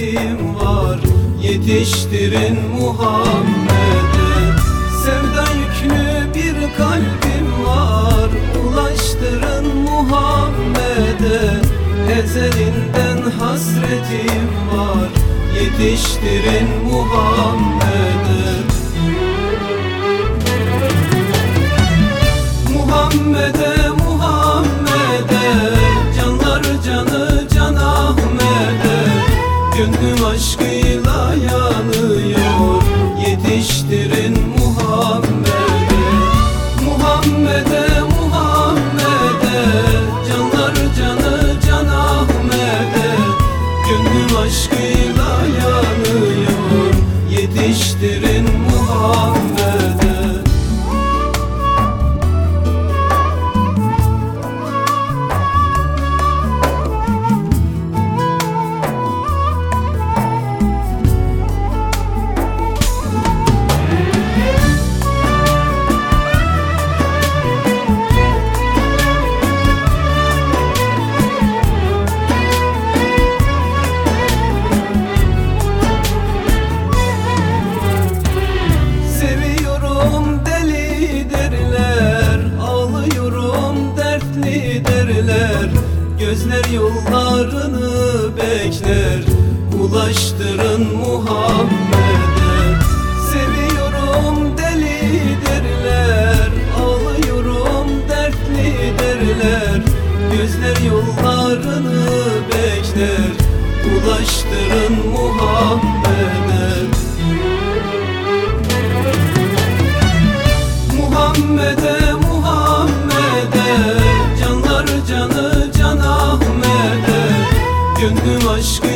hasretim var Yetiştirin Muhammed'e. Sevda yüklü bir kalbim var Ulaştırın Muhammed'e. Ezelinden hasretim var Yetiştirin Muhammed'e Aşkıyla yanıyor Yetiştirin Gözler yollarını bekler Ulaştırın Muhammed'e. Seviyorum deli derler Ağlıyorum dertli derler. Gözler yollarını bekler Ulaştırın Muhammed'e. Muhammed'e Gönlüm aşkıyla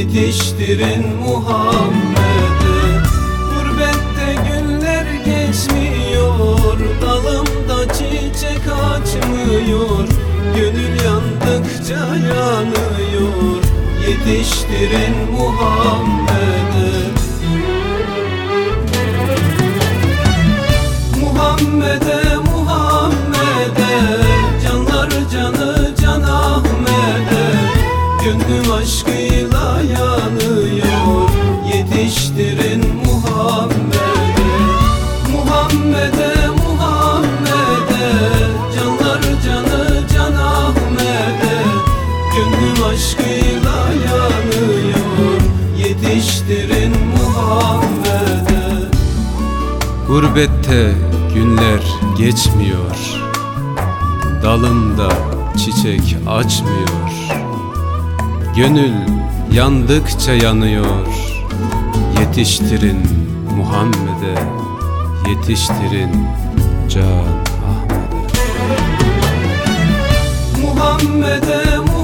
Yetiştirin Muhammed'e Gurbette günler geçmiyor Dalımda çiçek açmıyor. Gönül yandıkça yanıyor. Yetiştirin Muhammed'e Muhammed'e Muhammed'e Canlar canı can Ahmet'e. Gönlüm aşkıyla aşkıyla yanıyor Yetiştirin Muhammed'e Gurbette günler geçmiyor. Dalımda çiçek açmıyor. Gönül yandıkça yanıyor. Yetiştirin Muhammed'e Yetiştirin Can Ahmet'e. Muhammed'e Muhammed'e